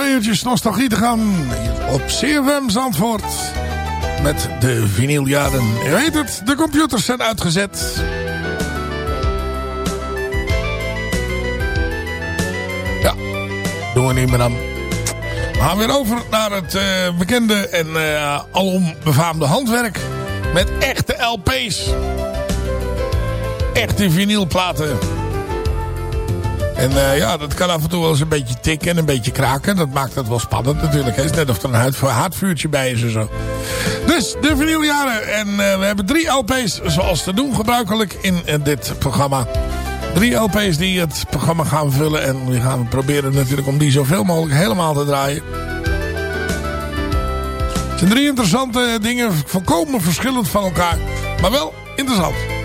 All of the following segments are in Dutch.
Twee uurtjes nostalgie te gaan op CFM Zandvoort. Met de vinyljaren. Je weet het, de computers zijn uitgezet. Ja, doen we niet meer aan. We gaan weer over naar het eh, bekende en uh, alom befaamde handwerk. Met echte LP's. Echte vinylplaten. En uh, ja, dat kan af en toe wel eens een beetje tikken en een beetje kraken. Dat maakt het wel spannend natuurlijk. Is net of er een haardvuurtje bij is en zo. Dus de vinyljaren. En uh, we hebben drie LP's zoals te doen gebruikelijk in uh, dit programma. Drie LP's die het programma gaan vullen. En we gaan proberen natuurlijk om die zoveel mogelijk helemaal te draaien. Het zijn drie interessante dingen. Volkomen verschillend van elkaar. Maar wel interessant.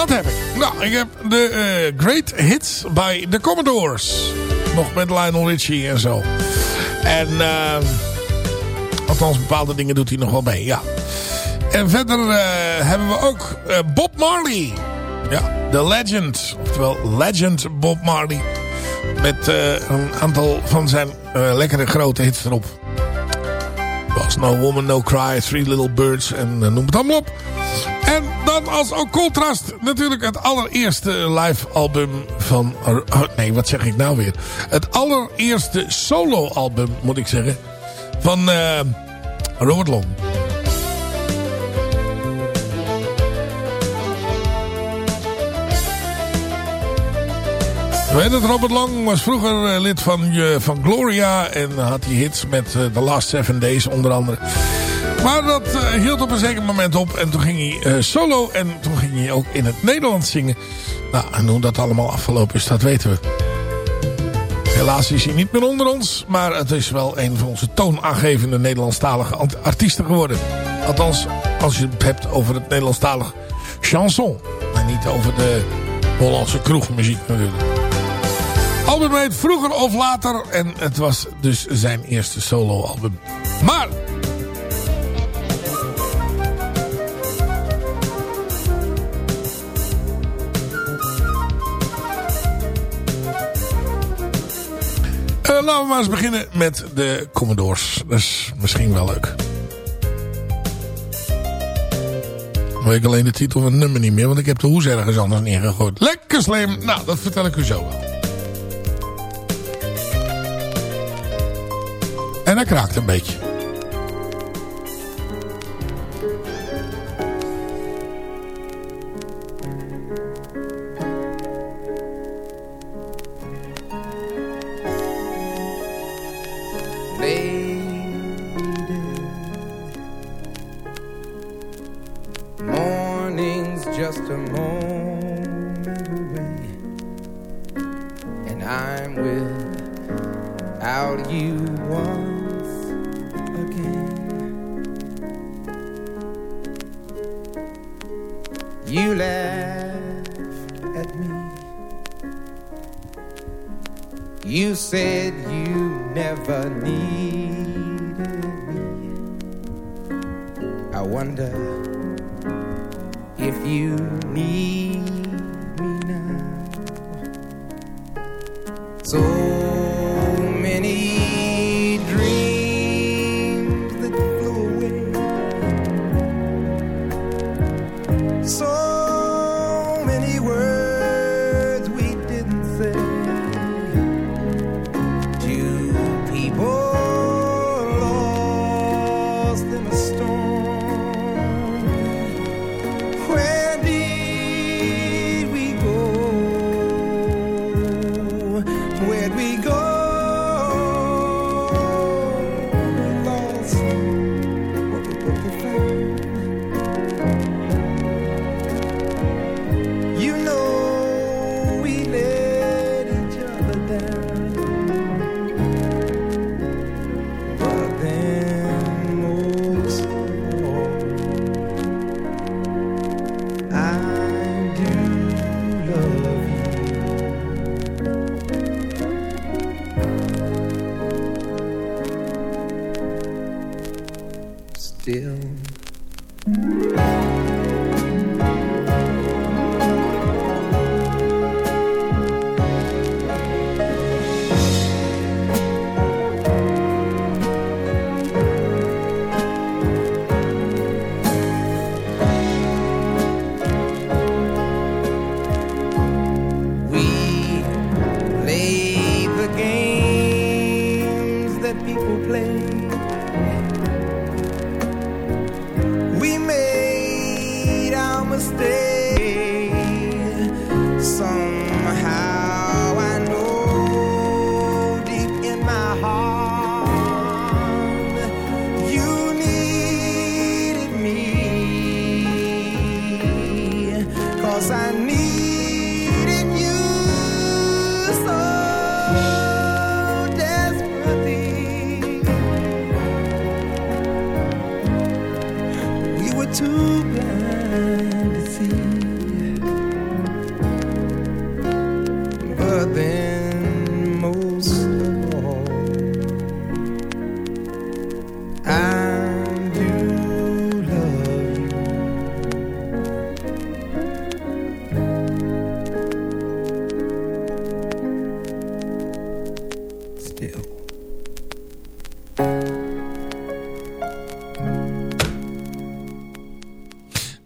Wat heb ik? Nou, ik heb de uh, Great Hits by the Commodores. Nog met Lionel Richie en zo. En, uh, althans bepaalde dingen doet hij nog wel mee, ja. En verder uh, hebben we ook Bob Marley. Ja, The Legend. Oftewel Legend Bob Marley. Met een aantal van zijn lekkere grote hits erop. Was No Woman, No Cry, Three Little Birds en noem het allemaal op. En dan als ook contrast natuurlijk het allereerste live album van... Oh, nee, wat zeg ik nou weer? Het allereerste solo album, moet ik zeggen, van uh, Robert Long. weet het, Robert Long was vroeger uh, lid van, uh, van Gloria en had die hits met The Last Seven Days onder andere. Maar dat eh, hield op een zeker moment op. En toen ging hij eh, solo. En toen ging hij ook in het Nederlands zingen. Nou, en hoe dat allemaal afgelopen is, dat weten we. Helaas is hij niet meer onder ons. Maar het is wel een van onze toonaangevende Nederlandstalige artiesten geworden. Althans, als je het hebt over het Nederlandstalige chanson. En niet over de Hollandse kroegmuziek natuurlijk. Album heet Vroeger of Later. En het was dus zijn eerste soloalbum. Maar... laten we maar eens beginnen met de Commodores. Dat is misschien wel leuk. Weet ik alleen de titel van het nummer niet meer, want ik heb de hoes ergens anders neergegooid. Lekker slim! Nou, dat vertel ik u zo wel. En hij kraakt een beetje.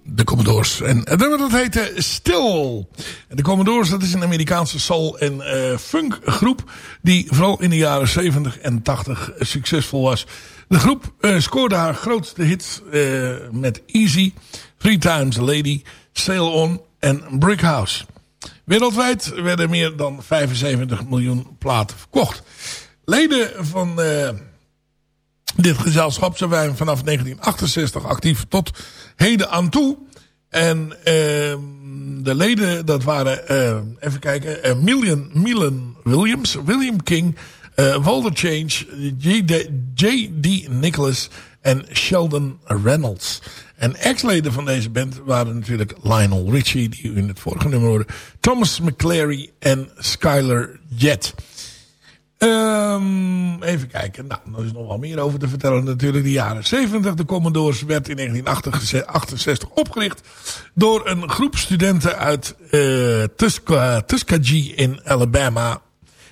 De Commodores. En het nummer dat heette Still. De Commodores dat is een Amerikaanse soul- en eh funk groep. Die vooral in de jaren 70 en 80 succesvol was. De groep eh, scoorde haar grootste hits eh, met Easy, Three Times Lady, Sail On en Brick House. Wereldwijd werden meer dan 75 miljoen platen verkocht. Leden van... eh Dit gezelschap zijn vanaf 1968 actief tot heden aan toe. En ehm, de leden, dat waren, eh, even kijken, eh, Million, Milan Williams, William King, Walter Change, J.D. Nicholas en Sheldon Reynolds. En ex-leden van deze band waren natuurlijk Lionel Richie, die u in het vorige nummer hoorde, Thomas McClary en Skylar Jett. Ehm, even kijken. Nou, er is nog wel meer over te vertellen natuurlijk. De jaren 70. De Commodores werd in 1968 opgericht door een groep studenten uit Tusca- Tuskegee in Alabama.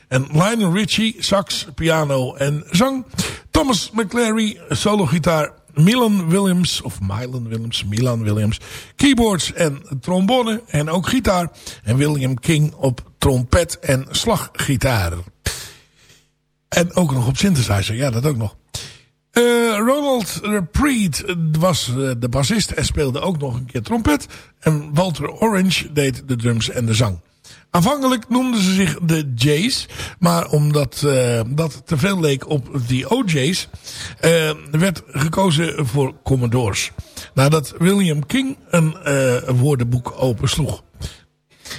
En Lionel Richie, sax, piano en zang. Thomas McClary, solo-gitaar. Milan Williams, of Milan Williams, Milan Williams, keyboards en trombone en ook gitaar. En William King op trompet en slaggitaar. En ook nog op synthesizer, ja dat ook nog. Eh, Ronald Reed was eh, de bassist en speelde ook nog een keer trompet. En Walter Orange deed de drums en de zang. Aanvankelijk noemden ze zich de Jays. Maar omdat eh, dat te veel leek op de OJ's... werd gekozen voor Commodores. Nadat William King een woordenboek opensloeg.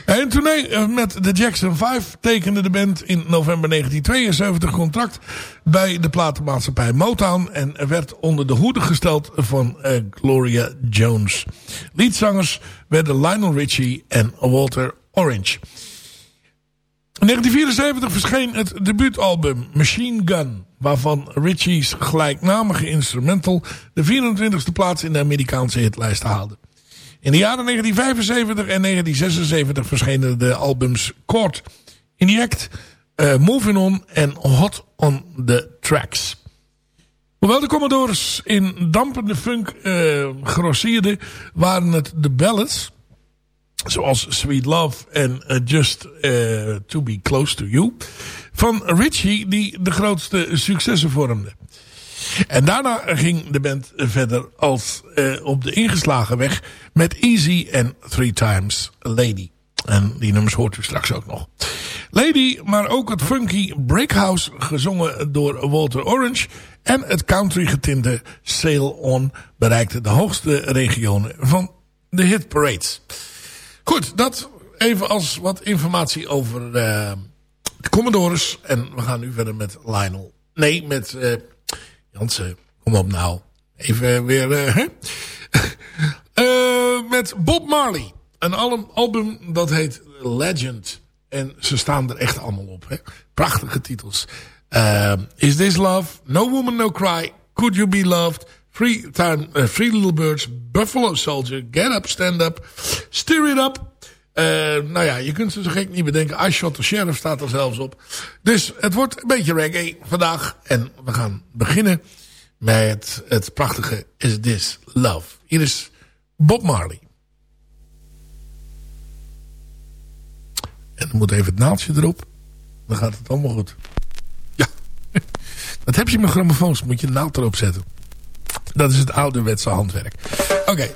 En toen hij met de Jackson 5 tekende de band in november 1972 contract bij de platenmaatschappij Motown en werd onder de hoede gesteld van eh, Gloria Jones. Liedzangers werden Lionel Richie en Walter Orange. In 1974 verscheen het debuutalbum Machine Gun, waarvan Richie's gelijknamige instrumental de 24e plaats in de Amerikaanse hitlijst haalde. In de jaren 1975 en 1976 verschenen de albums Court in the Act, eh, Moving On en Hot on the Tracks. Hoewel de Commodores in dampende funk grossierden, waren het de ballads, zoals Sweet Love en eh, Just To Be Close To You, van Richie die de grootste successen vormden. En daarna ging de band verder als eh, op de ingeslagen weg met Easy en Three Times Lady. En die nummers hoort u straks ook nog. Lady, maar ook het funky Breakhouse gezongen door Walter Orange en het country getinte Sail On bereikte de hoogste regionen van de hitparades. Goed, dat even als wat informatie over eh, de Commodores. En we gaan nu verder met Lionel. Nee, met eh Jansen. Kom op nou. Even weer... eh, hè? Eh, met Bob Marley. Een album, dat heet Legend. En ze staan er echt allemaal op. Hè? Prachtige titels. Eh, Is This Love? No Woman No Cry. Could You Be Loved? Free, time, Little Birds. Buffalo Soldier. Get Up, Stand Up. Stir It Up. Eh, nou ja, je kunt ze zo gek niet bedenken. I Shot the Sheriff staat er zelfs op. Dus het wordt een beetje reggae vandaag. En we gaan beginnen met het prachtige Is This Love. Hier is Bob Marley. En dan moet even het naaldje erop. Dan gaat het allemaal goed. Ja. Dat heb je met grammofoons. Moet je een naald erop zetten. Dat is het ouderwetse handwerk. Oké.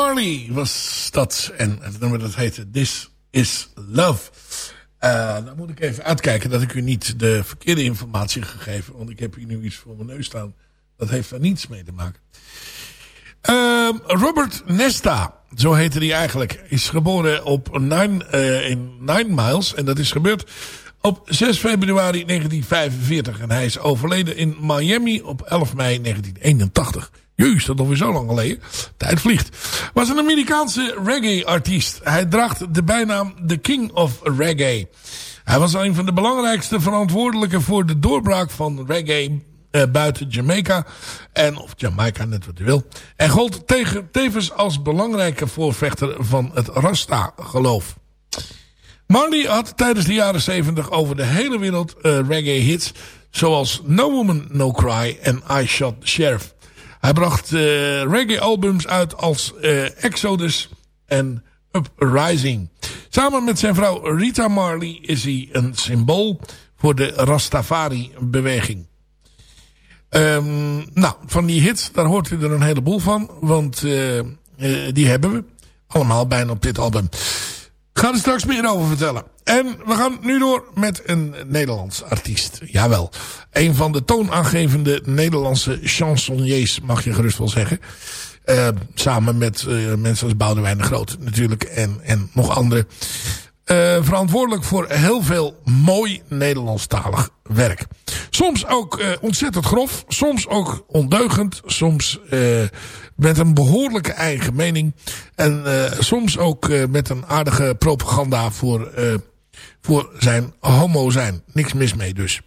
Marley was dat. En het nummer dat heette This is Love. Eh, dan moet ik even uitkijken dat ik u niet de verkeerde informatie gegeven. Want ik heb hier nu iets voor mijn neus staan. Dat heeft daar niets mee te maken. Ehm, Robert Nesta, zo heette hij eigenlijk, is geboren op Nine, eh, in Nine Miles. En dat is gebeurd op 6 februari 1945. En hij is overleden in Miami op 11 mei 1981. Jeus, dat is alweer zo lang geleden. Tijd vliegt. Was een Amerikaanse reggae-artiest. Hij draagt de bijnaam The King of Reggae. Hij was een van de belangrijkste verantwoordelijken voor de doorbraak van reggae eh, buiten Jamaica. En, of Jamaica, net wat u wil. En gold tegen, tevens als belangrijke voorvechter van het Rasta-geloof. Marley had tijdens de jaren 70 over de hele wereld eh, reggae hits. Zoals No Woman No Cry en I Shot the Sheriff. Hij bracht eh, reggae albums uit als eh, Exodus en Uprising. Samen met zijn vrouw Rita Marley is hij een symbool voor de Rastafari beweging. Ehm, nou, van die hits, daar hoort u er een heleboel van. Want eh, die hebben we allemaal bijna op dit album. Ik ga er straks meer over vertellen. En we gaan nu door met een Nederlands artiest. Jawel. Een van de toonaangevende Nederlandse chansonniers, mag je gerust wel zeggen. Eh, samen met eh, mensen als Boudewijn de Groot natuurlijk. En, en nog andere. Eh, verantwoordelijk voor heel veel mooi Nederlandstalig werk. Soms ook ontzettend grof. Soms ook ondeugend. Soms met een behoorlijke eigen mening. En soms ook met een aardige propaganda voor, voor zijn homo zijn. Niks mis mee dus.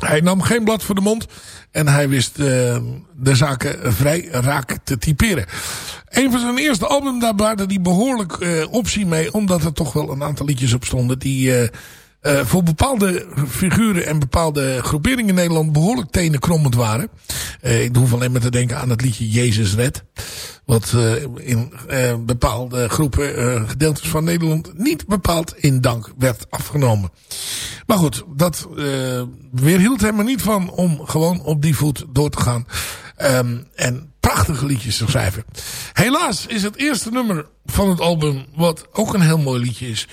Hij nam geen blad voor de mond. En hij wist uh, de zaken vrij raak te typeren. Een van zijn eerste album, daar baarde hij behoorlijk uh, optie mee. Omdat er toch wel een aantal liedjes op stonden. Die uh, voor bepaalde figuren en bepaalde groeperingen in Nederland behoorlijk tenenkrommend waren. Uh, ik hoef alleen maar te denken aan het liedje Jezus Red. Wat uh, in bepaalde groepen, gedeeltes van Nederland, niet bepaald in dank werd afgenomen. Maar goed, dat weerhield hem er niet van om gewoon op die voet door te gaan. Um, en prachtige liedjes te schrijven. Helaas is het eerste nummer van het album, wat ook een heel mooi liedje is,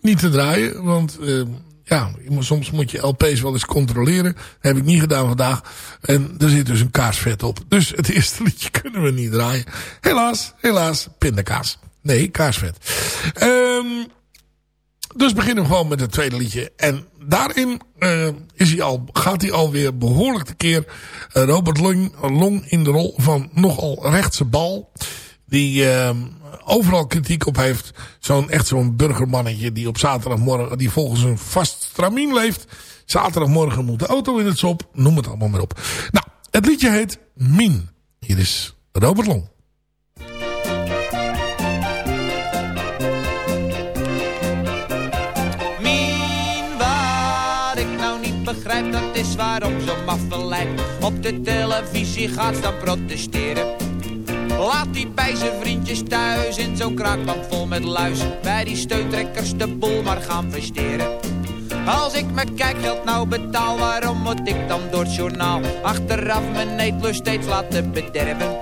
niet te draaien. Want um, ja, soms moet je LP's wel eens controleren. Dat heb ik niet gedaan vandaag. En er zit dus een kaarsvet op. Dus het eerste liedje kunnen we niet draaien. Helaas, helaas, pindakaas. Nee, kaarsvet. Um, dus beginnen we gewoon met het tweede liedje. En daarin uh, is hij al, gaat hij alweer behoorlijk tekeer. Uh, Robert Long, Long in de rol van nogal rechtse bal. Die overal kritiek op heeft. Zo'n echt zo'n burgermannetje die op zaterdagmorgen, die volgens een vast stramien leeft. Zaterdagmorgen moet de auto in het sop. Noem het allemaal maar op. Nou, het liedje heet Min. Hier is Robert Long. Mien, wat ik nou niet begrijp, dat is waarom zo'n maffe lijp op de televisie gaat staan protesteren. Laat die bij zijn vriendjes thuis in zo'n kraakband vol met luis. Bij die steuntrekkers de boel maar gaan versteren. Als ik mijn kijkgeld nou betaal, waarom moet ik dan door het journaal achteraf mijn eetlust steeds laten bederven?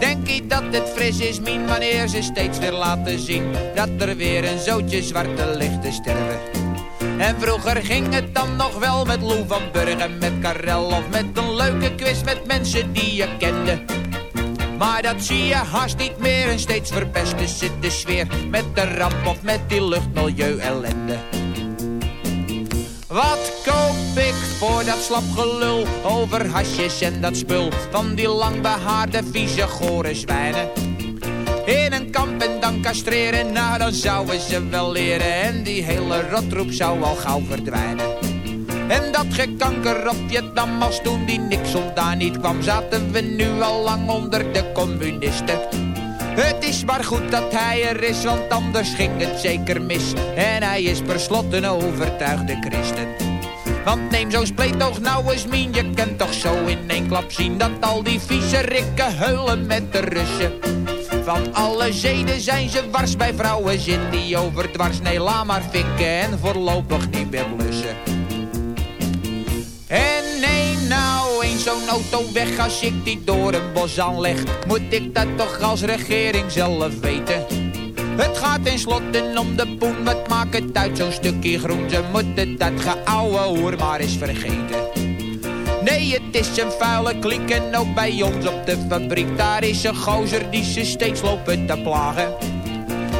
Denk je dat het fris is, min, wanneer ze steeds weer laten zien dat er weer een zootje zwarte lichten sterven? En vroeger ging het dan nog wel met Lou van Burgen, met Karel of met een leuke quiz met mensen die je kende. Maar dat zie je haast niet meer. En steeds verpesten ze de sfeer. Met de ramp of met die luchtmilieu ellende. Wat koop ik voor dat slap gelul over hasjes en dat spul. Van die langbehaarde vieze gore zwijnen? In een kamp en dan castreren, nou dan zouden ze wel leren. En die hele rotroep zou al gauw verdwijnen. En dat gekanker op Vietnam als toen die Nixon daar niet kwam, zaten we nu al lang onder de communisten. Het is maar goed dat hij er is, want anders ging het zeker mis. En hij is per slot een overtuigde christen. Want neem zo'n spleetoog nou eens min, je kunt toch zo in één klap zien... dat al die vieze rikken heulen met de Russen. Van alle zeden zijn ze wars bij vrouwen zin die overdwars. Nee, laat maar fikken en voorlopig niet meer blussen. En nee, nou, eens zo'n auto weg als ik die door een bos aanleg. Moet ik dat toch als regering zelf weten? Het gaat tenslotte om de poen, wat maakt het uit zo'n stukje groen? Ze moeten dat geouwe hoer maar eens vergeten. Nee, het is een vuile kliek en ook bij ons op de fabriek. Daar is een gozer die ze steeds lopen te plagen.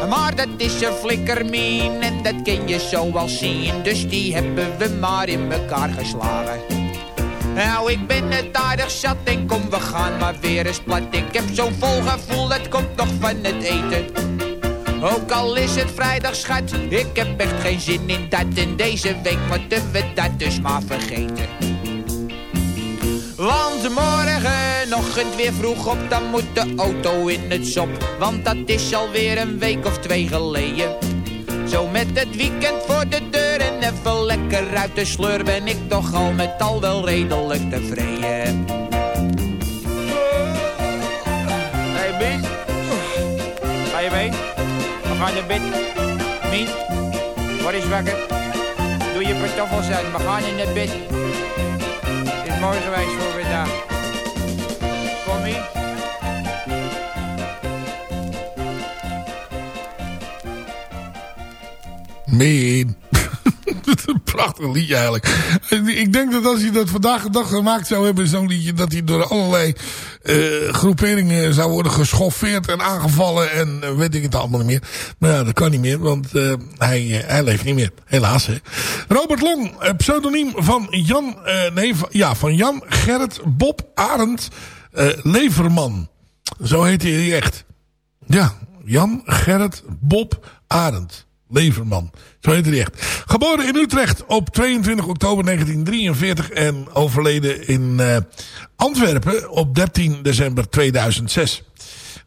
Maar dat is een flikkermien en dat kun je zo wel zien. Dus die hebben we maar in elkaar geslagen. Nou, ik ben het aardig zat en kom, we gaan maar weer eens plat. Ik heb zo'n vol gevoel, dat komt nog van het eten. Ook al is het vrijdag, schat, ik heb echt geen zin in dat. En deze week moeten we dat dus maar vergeten. Want morgenochtend weer vroeg op, dan moet de auto in het sop. Want dat is alweer een week of twee geleden. Zo met het weekend voor de deur en even lekker uit de sleur... ben ik toch al met al wel redelijk tevreden. Hey, Mien. Ga je mee? We gaan naar bed. Mien, word eens wakker. Doe je pantoffels aan, we gaan in naar bed. Het is mooi geweest voor vandaag. Kom, Mien. Meen. een prachtig liedje eigenlijk. Ik denk dat als hij dat vandaag de dag gemaakt zou hebben, zo'n liedje, dat hij door allerlei eh, groeperingen zou worden geschoffeerd en aangevallen en eh, weet ik het allemaal niet meer. Maar ja, dat kan niet meer, want eh, hij, hij leeft niet meer. Helaas. Hè. Robert Long, pseudoniem van Jan, nee, van, ja, van Jan Gerrit Bob Arend eh, Leverman. Zo heet hij echt. Ja, Jan Gerrit Bob Arend. Leverman. Zo heet hij echt. Geboren in Utrecht op 22 oktober 1943 en overleden in uh, Antwerpen op 13 december 2006.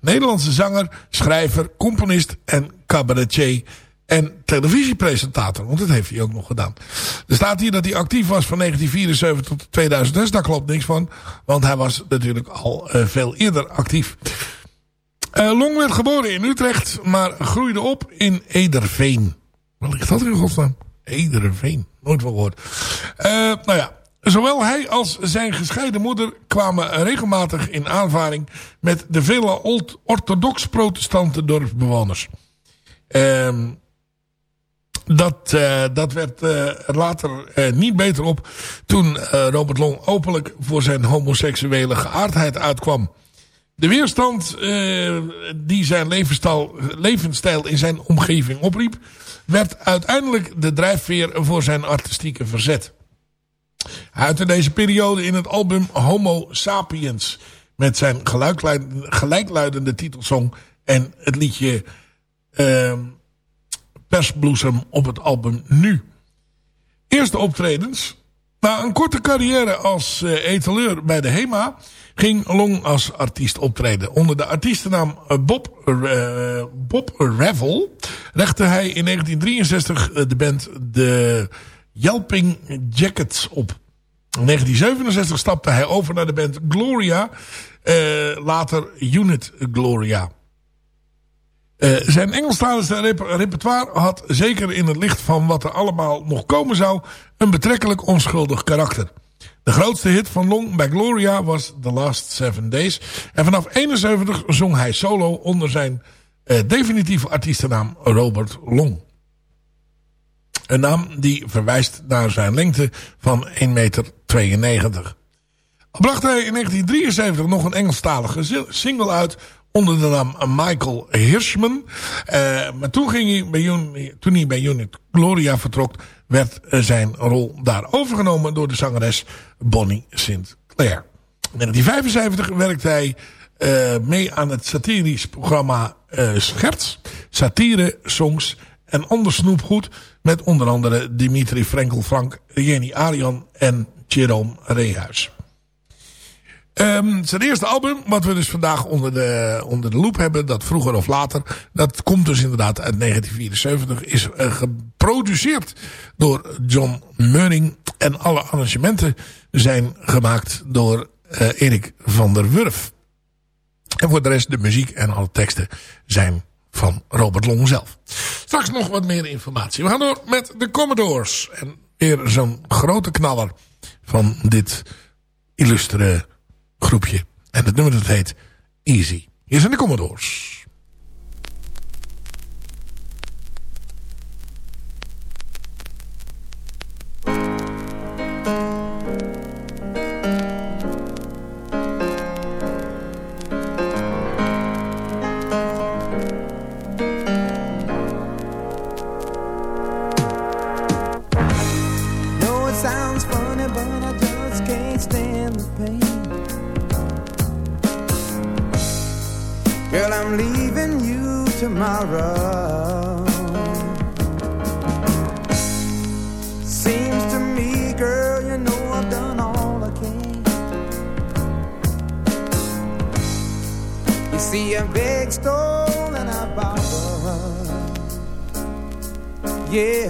Nederlandse zanger, schrijver, componist en cabaretier en televisiepresentator. Want dat heeft hij ook nog gedaan. Er staat hier dat hij actief was van 1974 tot 2006. Daar klopt niks van. Want hij was natuurlijk al uh, veel eerder actief. Uh, Long werd geboren in Utrecht, maar groeide op in Ederveen. Waar ligt dat in godsnaam? Ederveen, nooit van gehoord. Uh, nou ja, zowel hij als zijn gescheiden moeder kwamen regelmatig in aanvaring met de vele orthodox-protestante dorpsbewoners. Uh, dat, uh, dat werd uh, later uh, niet beter op toen Robert Long openlijk voor zijn homoseksuele geaardheid uitkwam. De weerstand die zijn levensstijl, in zijn omgeving opriep... werd uiteindelijk de drijfveer voor zijn artistieke verzet. Uitte deze periode in het album Homo Sapiens... met zijn gelijkluidende titelsong en het liedje uh, Persbloesem op het album Nu. Eerste optredens... Na een korte carrière als uh, etaleur bij de HEMA ging Long als artiest optreden. Onder de artiestennaam Bob, uh, Bob Revel legde hij in 1963 de band de Yelping Jackets op. In 1967 stapte hij over naar de band Gloria, later Unit Gloria. Uh, zijn Engelstalige rep repertoire had zeker in het licht van wat er allemaal nog komen zou een betrekkelijk onschuldig karakter. De grootste hit van Long bij Gloria was The Last Seven Days. En vanaf 71 zong hij solo onder zijn uh, definitieve artiestennaam Robert Long. Een naam die verwijst naar zijn lengte van 1,92 meter. Bracht hij in 1973 nog een Engelstalige single uit onder de naam Michael Hirschman. Uh, maar toen, ging hij bij, toen hij bij Unit Gloria vertrok, werd eh, zijn rol daar overgenomen door de zangeres Bonnie Sinclair. In 1975 werkte hij eh, mee aan het satirisch programma eh, Scherts, satire, songs en ander snoepgoed met onder andere Dimitri Frenkel Frank, Jenny Arian en Jerome Rehuis. Ehm, zijn eerste album, wat we dus vandaag onder de, onder de loep hebben, dat vroeger of later, dat komt dus inderdaad uit 1974, is eh, geproduceerd door John Meuning en alle arrangementen zijn gemaakt door eh, Erik van der Wurf. En voor de rest, de muziek en alle teksten zijn van Robert Long zelf. Straks nog wat meer informatie. We gaan door met de Commodores. En weer zo'n grote knaller van dit illustere groepje. En het nummer dat heet Easy. Hier zijn de Commodores. Seems to me, girl, you know I've done all I can. You see, a big stole and I. Yeah.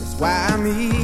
That's why I'm easy.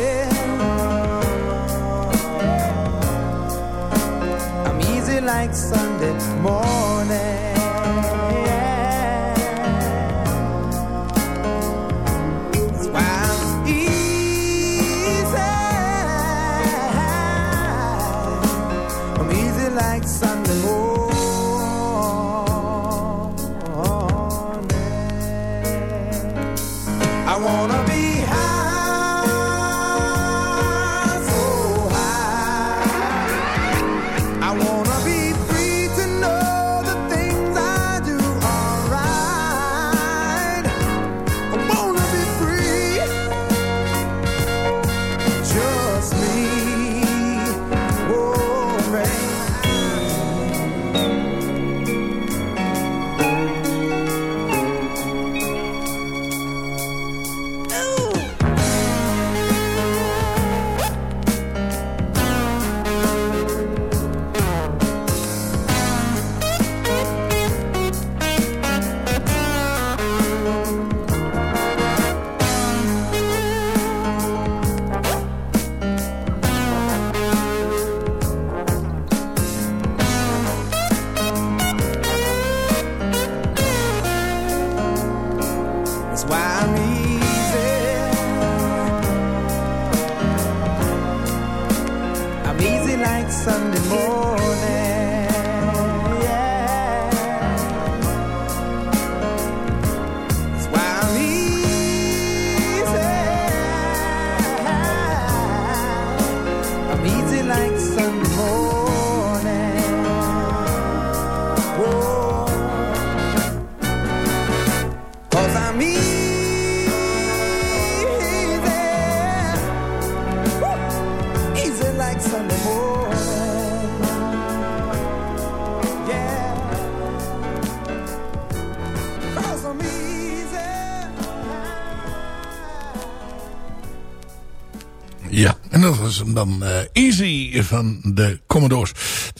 Dan eh, Easy van de Commodores.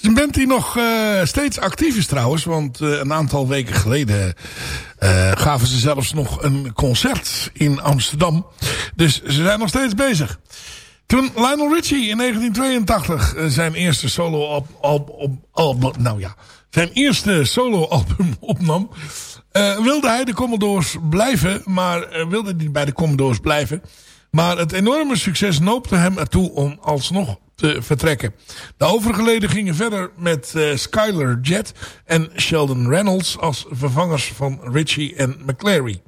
Het band die nog eh, steeds actief is trouwens. Want eh, een aantal weken geleden gaven ze zelfs nog een concert in Amsterdam. Dus ze zijn nog steeds bezig. Toen Lionel Richie in 1982 eh, zijn eerste solo op, op, nou ja, zijn eerste solo album opnam, wilde hij de Commodores blijven, maar wilde hij bij de Commodores blijven. Maar het enorme succes noopte hem ertoe om alsnog te vertrekken. De overige leden gingen verder met eh, Skylar Jett en Sheldon Reynolds als vervangers van Richie en McClary.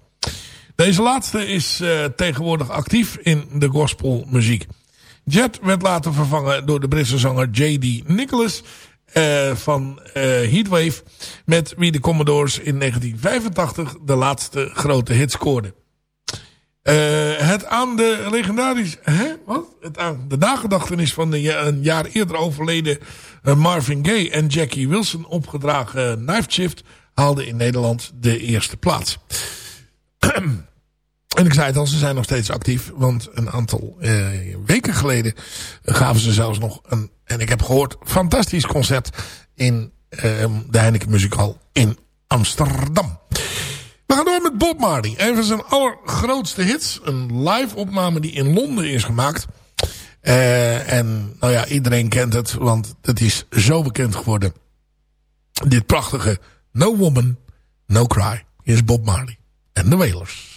Deze laatste is eh, tegenwoordig actief in de gospelmuziek. Jet werd later vervangen door de Britse zanger J.D. Nicholas eh, van Heatwave... met wie de Commodores in 1985 de laatste grote hit scoorden. Eh, het aan de legendarische... Hè? Wat? Het aan de nagedachtenis van de ja- een jaar eerder overleden eh, Marvin Gaye en Jackie Wilson opgedragen Knife Shift... haalde in Nederland de eerste plaats. En ik zei het al, ze zijn nog steeds actief. Want een aantal eh, weken geleden gaven ze zelfs nog een, en ik heb gehoord, fantastisch concert in eh, de Heineken Muzikal in Amsterdam. Bob Marley. Een van zijn allergrootste hits. Een live opname die in Londen is gemaakt. Eh, en nou ja, iedereen kent het, want het is zo bekend geworden. Dit prachtige No Woman, No Cry. Hier is Bob Marley en de Wailers.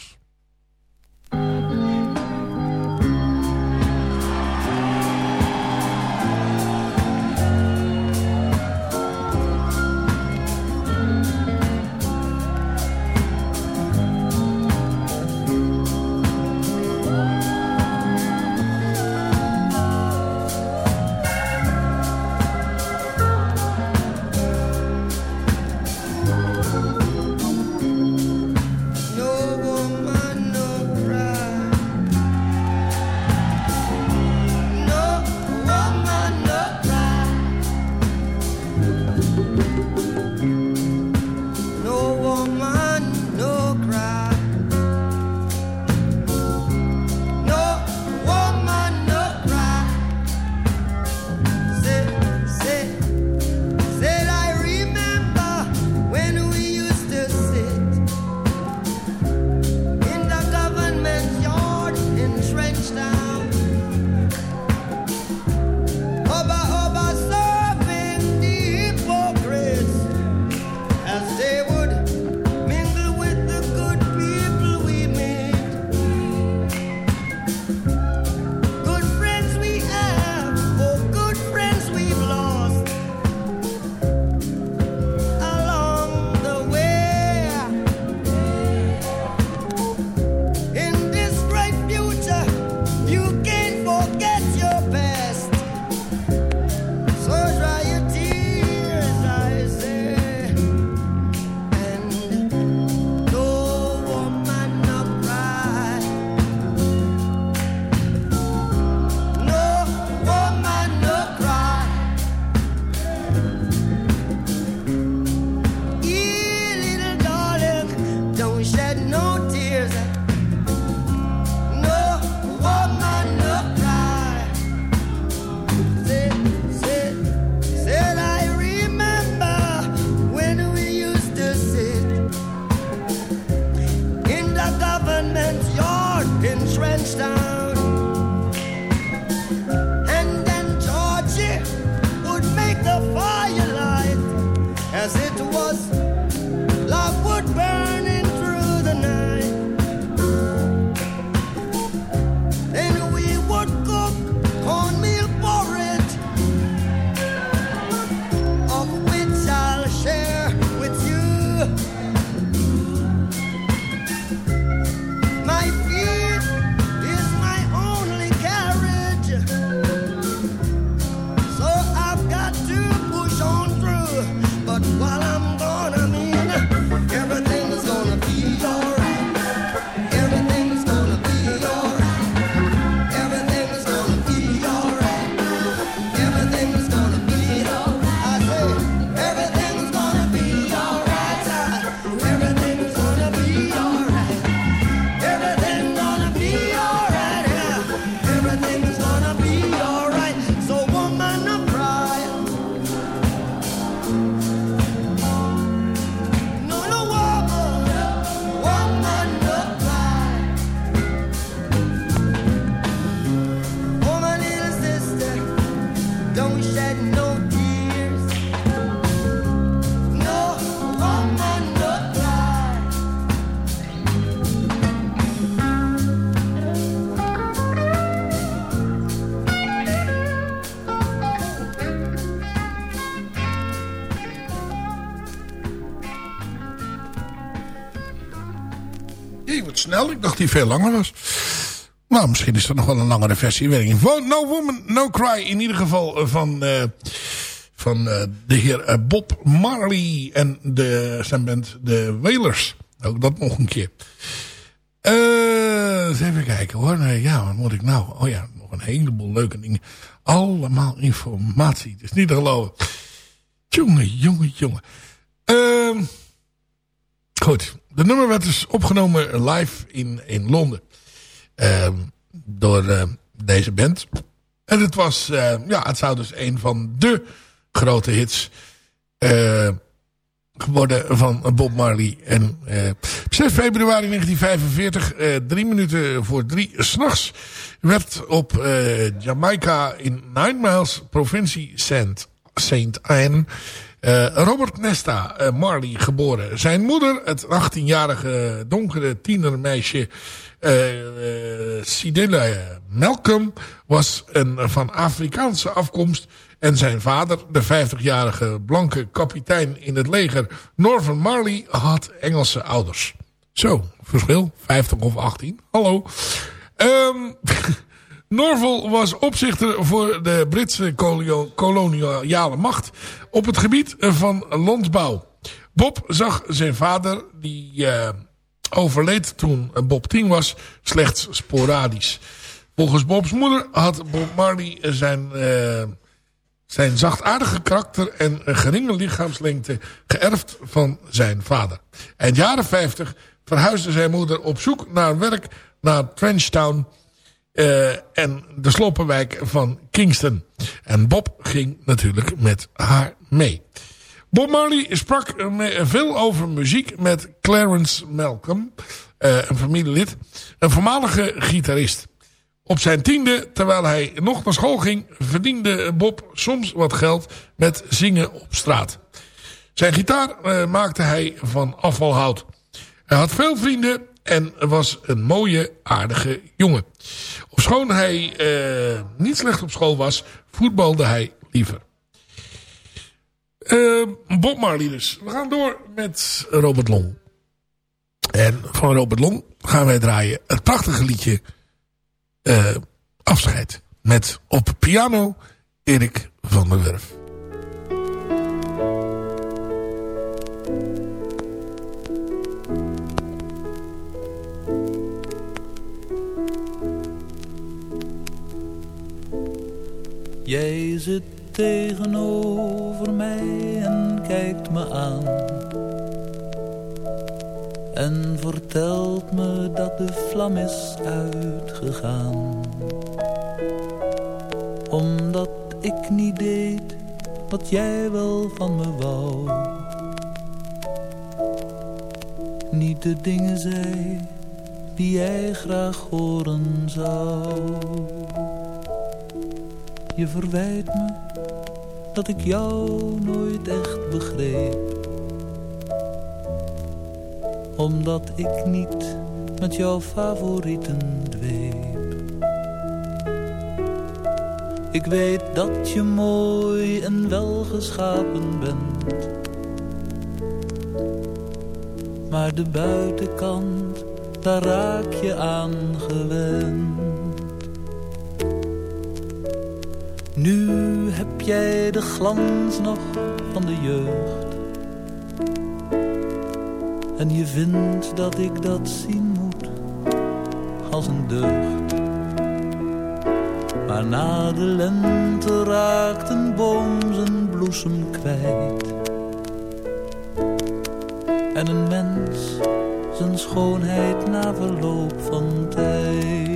Die veel langer was. Nou, misschien is er nog wel een langere versie. Weet ik niet. No Woman, No Cry. In ieder geval eh, van, eh, van eh, de heer Bob Marley en de, zijn band de Wailers. Ook dat nog een keer. Eh, eens even kijken hoor. Nee, ja, wat moet ik nou? Oh ja, nog een heleboel leuke dingen. Allemaal informatie. Het is niet te geloven. Jongen, jongen, jongen. Ehm goed. De nummer werd dus opgenomen live in, in Londen. Ehm, door eh, deze band. En het was, eh, ja, het zou dus een van de grote hits eh, geworden van Bob Marley. En op 6 februari 1945, eh, drie minuten voor drie s'nachts, werd op Jamaica in Nine Miles, provincie Saint, Saint Anne, eh, Robert Nesta eh, Marley geboren. Zijn moeder, het 18-jarige donkere tienermeisje Sidilla Malcolm, was een van Afrikaanse afkomst. En zijn vader, de 50-jarige blanke kapitein in het leger Norman Marley, had Engelse ouders. Zo, verschil, 50 of 18. Hallo. Ehm Norval was opzichter voor de Britse koloniale macht op het gebied van landbouw. Bob zag zijn vader, die eh, overleed toen Bob 10 was, slechts sporadisch. Volgens Bobs moeder had Bob Marley zijn, eh, zijn zachtaardige karakter en geringe lichaamslengte geërfd van zijn vader. Eind jaren 50 verhuisde zijn moeder op zoek naar werk naar Trenchtown eh, en de sloppenwijk van Kingston. En Bob ging natuurlijk met haar mee. Bob Marley sprak veel over muziek met Clarence Malcolm, eh, een familielid, een voormalige gitarist. Op zijn tiende, terwijl hij nog naar school ging, verdiende Bob soms wat geld met zingen op straat. Zijn gitaar eh, maakte hij van afvalhout. Hij had veel vrienden en was een mooie, aardige jongen. Ofschoon hij eh, niet slecht op school was, voetbalde hij liever. Eh, Bob Marley dus. We gaan door met Robert Long. En van Robert Long gaan wij draaien het prachtige liedje eh, Afscheid. Met op piano Erik van der Werf. Jij zit tegenover mij en kijkt me aan. En vertelt me dat de vlam is uitgegaan. Omdat ik niet deed wat jij wel van me wou. Niet de dingen zei die jij graag horen zou. Je verwijt me dat ik jou nooit echt begreep. Omdat ik niet met jouw favorieten dweep. Ik weet dat je mooi en welgeschapen bent. Maar de buitenkant, daar raak je aan gewend. Nu heb jij de glans nog van de jeugd. En je vindt dat ik dat zien moet als een deugd. Maar na de lente raakt een boom zijn bloesem kwijt. En een mens zijn schoonheid na verloop van tijd.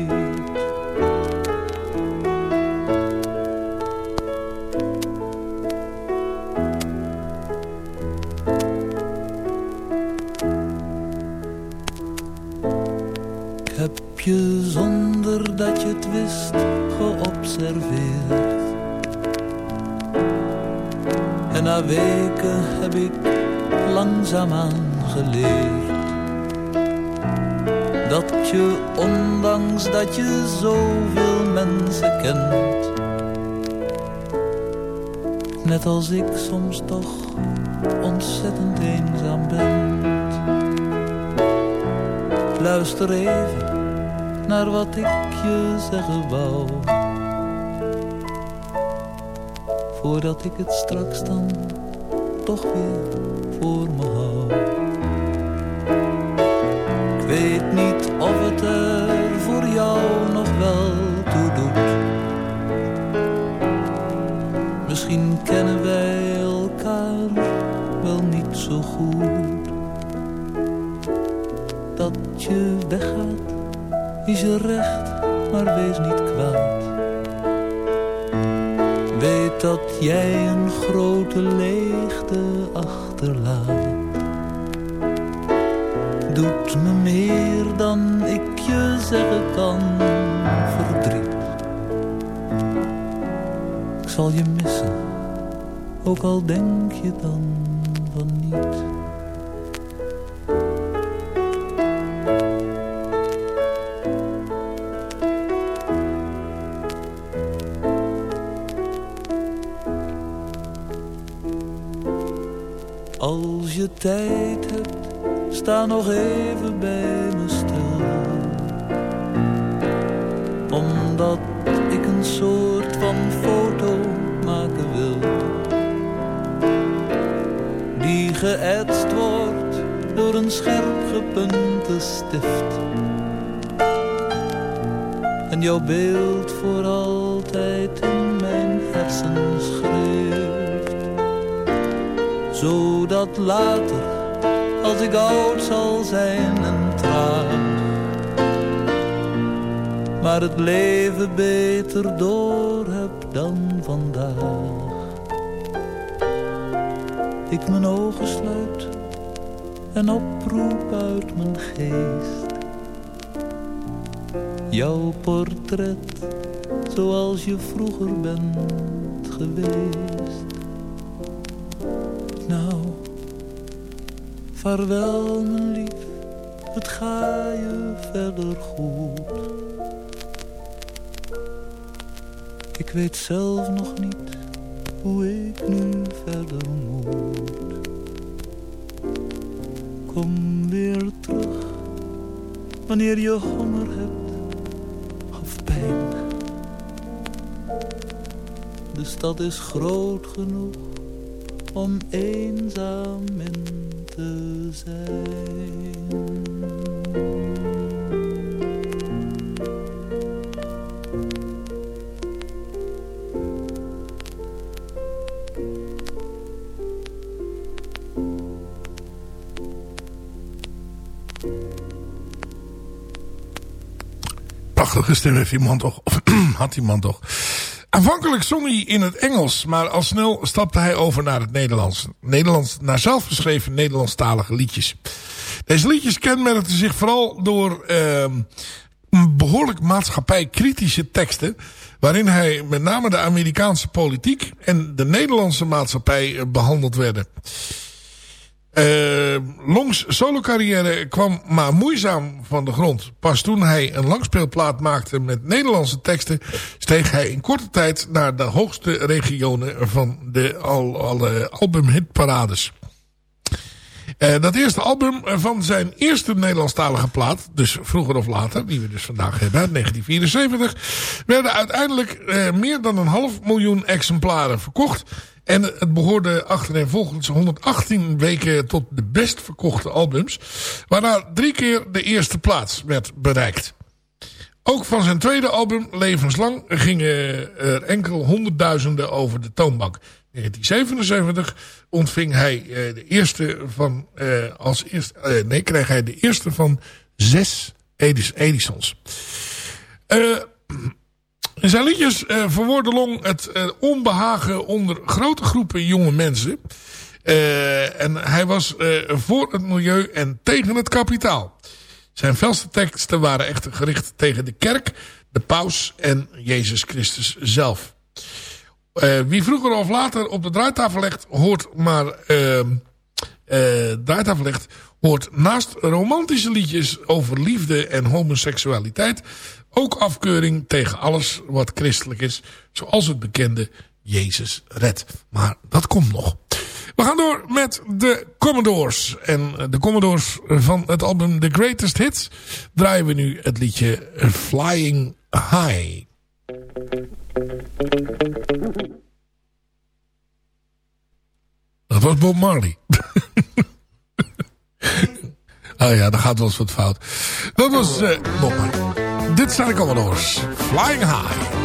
Weken heb ik langzaamaan geleerd. Dat je ondanks dat je zoveel mensen kent. Net als ik soms toch ontzettend eenzaam bent. Luister even naar wat ik je zeggen wou. Voordat ik het straks dan toch weer voor me hou. Ik weet niet of het er voor jou nog wel toe doet. Misschien kennen wij elkaar wel niet zo goed. Dat je weggaat is je recht, maar wees niet kwaad. Weet dat jij een grote leegte Doet me meer dan ik je zeggen kan verdriet. Ik zal je missen, ook al denk je dan van niet. Tijd hebt, sta nog even bij me stil. Omdat ik een soort van foto maken wil. Die geëtst wordt door een scherp gepunte stift. En jouw beeld voor altijd in mijn hersens schreeuwt zodat later, als ik oud zal zijn en traag, maar het leven beter door heb dan vandaag. Ik mijn ogen sluit en oproep uit mijn geest. Jouw portret, zoals je vroeger bent geweest. Vaarwel mijn lief, het ga je verder goed. Ik weet zelf nog niet hoe ik nu verder moet. Kom weer terug, wanneer je honger hebt of pijn. De stad is groot genoeg om eenzaam in te zijn. Prachtige stem heeft die man toch. Had die man toch. Aanvankelijk zong hij in het Engels, maar al snel stapte hij over naar het Nederlands. Nederlands naar zelfgeschreven Nederlandstalige liedjes. Deze liedjes kenmerkten zich vooral door uh, behoorlijk maatschappijkritische teksten. Waarin hij met name de Amerikaanse politiek en de Nederlandse maatschappij behandeld werden. Uh, Longs solocarrière kwam maar moeizaam van de grond. Pas toen hij een langspeelplaat maakte met Nederlandse teksten... steeg hij in korte tijd naar de hoogste regionen van de al, alle albumhitparades. Uh, dat eerste album van zijn eerste Nederlandstalige plaat, dus vroeger of later, die we dus vandaag hebben, 1974, werden uiteindelijk uh, meer dan een half miljoen exemplaren verkocht. En het behoorde achtereenvolgens 118 weken tot de best verkochte albums. Waarna drie keer de eerste plaats werd bereikt. Ook van zijn tweede album, Levenslang, gingen er enkel honderdduizenden over de toonbank. In 1977 ontving hij uh, de eerste van, uh, als eerste, uh, nee, kreeg hij de eerste van zes Edis, Edisons. Zijn liedjes uh, verwoordde Long het uh, onbehagen onder grote groepen jonge mensen. Uh, en hij was voor het milieu en tegen het kapitaal. Zijn felste teksten waren echter gericht tegen de kerk, de paus en Jezus Christus zelf. wie vroeger of later op de draaitafel legt, hoort maar eh, daartafel legt... hoort naast romantische liedjes over liefde en homoseksualiteit... ook afkeuring tegen alles wat christelijk is... zoals het bekende Jezus red. Maar dat komt nog. We gaan door met de Commodores. En eh, de Commodores van het album The Greatest Hits... draaien we nu het liedje Flying High. dat was Bob Marley. oh ja, dan gaat wel eens wat fout. Dat was uh, Bob Marley. Dit zijn de Commodores. Flying High.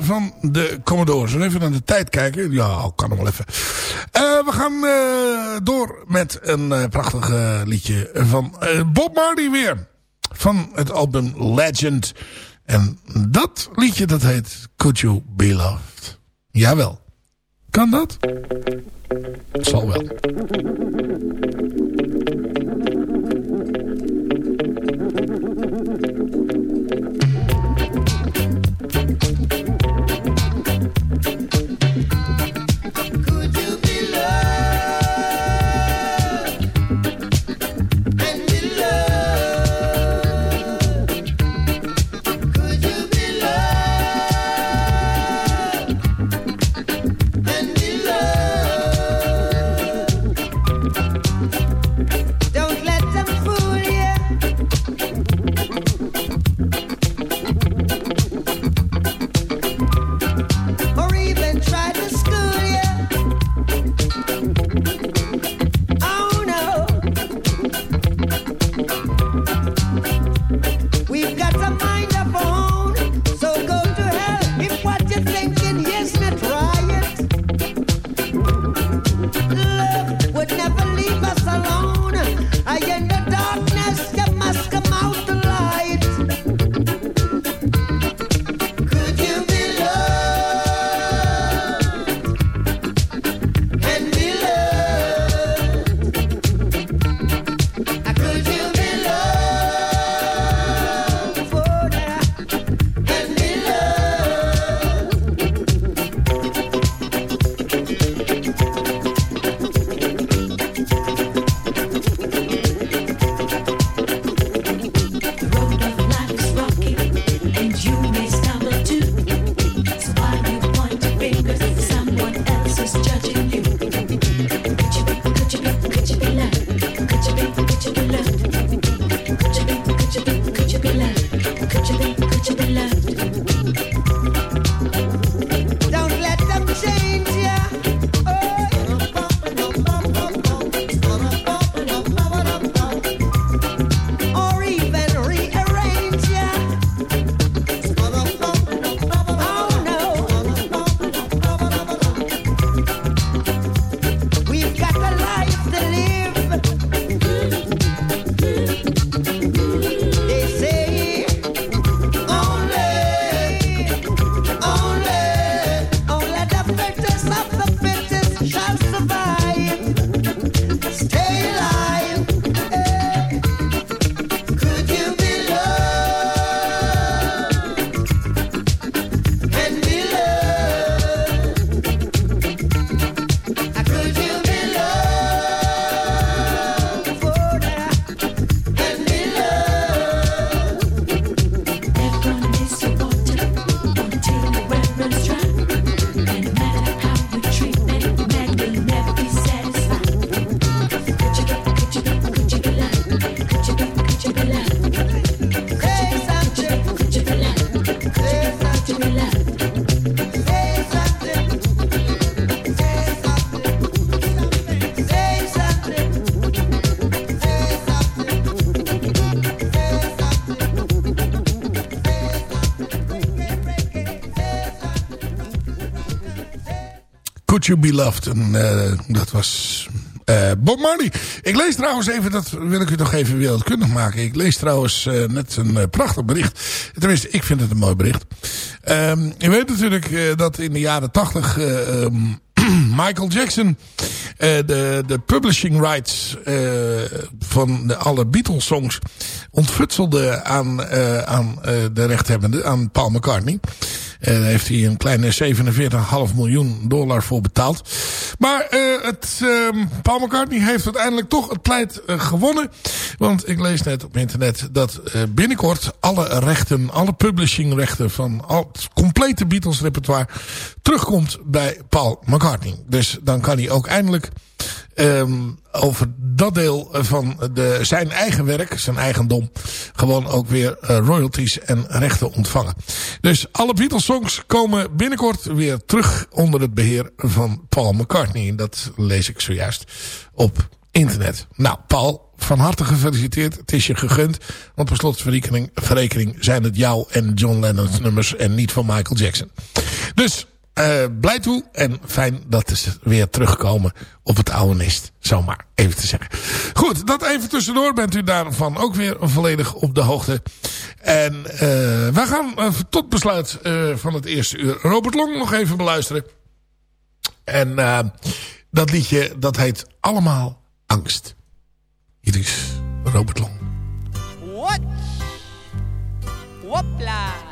van de Commodores. Even naar de tijd kijken. Ja, kan nog wel even. Eh, we gaan eh, door met een eh, prachtig liedje van Bob Marley weer. Van het album Legend. En dat liedje dat heet Could You Be Loved. Jawel. Kan dat? Zal wel. Could You Be Loved. En eh, dat was eh, Bob Marley. Ik lees trouwens even, dat wil ik u nog even wereldkundig maken. Ik lees trouwens eh, net een prachtig bericht. Tenminste, ik vind het een mooi bericht. Ehm je weet natuurlijk dat in de jaren tachtig... ehm, Michael Jackson de, de publishing rights van de, alle Beatles songs ontfutselde aan, aan de rechthebbende, aan Paul McCartney. Daar heeft hij een kleine 47,5 miljoen dollar voor betaald. Maar eh, het, ehm, Paul McCartney heeft uiteindelijk toch het pleit eh, gewonnen. Want ik lees net op internet dat eh, binnenkort alle rechten, alle publishing rechten van al het complete Beatles repertoire terugkomt bij Paul McCartney. Dus dan kan hij ook eindelijk ehm, over dat deel van de, zijn eigen werk, zijn eigendom, gewoon ook weer eh, royalties en rechten ontvangen. Dus alle Beatles songs komen binnenkort weer terug onder het beheer van Paul McCartney. Dat lees ik zojuist op internet. Nou, Paul, van harte gefeliciteerd. Het is je gegund. Want per slotverrekening verrekening zijn het jou en John Lennon's nummers en niet van Michael Jackson. Dus eh, blij toe en fijn dat ze weer terugkomen op het oude nest. Zomaar even te zeggen. Goed, dat even tussendoor. Bent u daarvan ook weer volledig op de hoogte. En eh, wij gaan eh, tot besluit van het eerste uur Robert Long nog even beluisteren. En dat liedje dat heet Allemaal Angst. Hier is Robert Long. Wat? Hopla!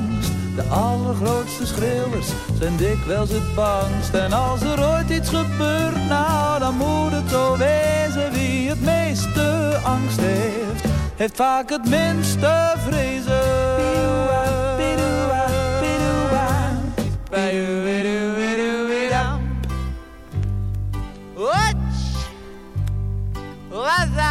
De allergrootste schreeuwers zijn dikwijls het bangst. En als er ooit iets gebeurt, nou dan moet het zo wezen. Wie het meeste angst heeft, heeft vaak het minste vrezen. Watch!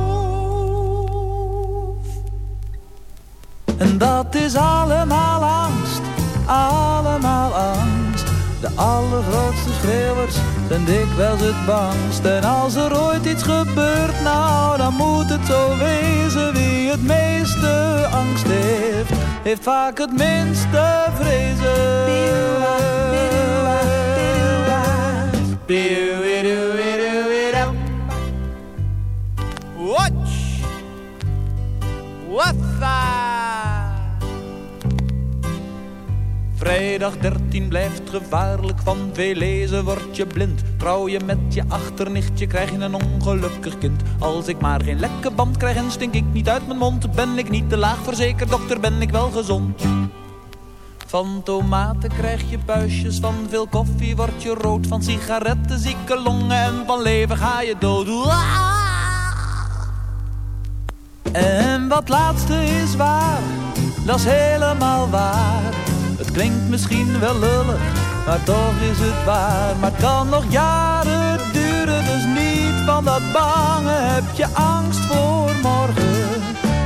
En dat is allemaal angst, allemaal angst. De allergrootste schreeuwers zijn dikwijls het bangst. En als er ooit iets gebeurt, nou dan moet het zo wezen. Wie het meeste angst heeft, heeft vaak het minste vrezen. Vrijdag 13 blijft gevaarlijk, van veel lezen word je blind. Trouw je met je achternichtje, krijg je een ongelukkig kind. Als ik maar geen lekke band krijg en stink ik niet uit mijn mond, ben ik niet te laag verzekerd, dokter, ben ik wel gezond. Van tomaten krijg je buisjes, van veel koffie word je rood, van sigaretten zieke longen en van leven ga je dood. En wat laatste is waar, dat is helemaal waar. Klinkt misschien wel lullig, maar toch is het waar. Maar het kan nog jaren duren, dus niet van dat bange. Heb je angst voor morgen,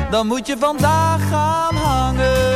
dan moet je vandaag gaan hangen.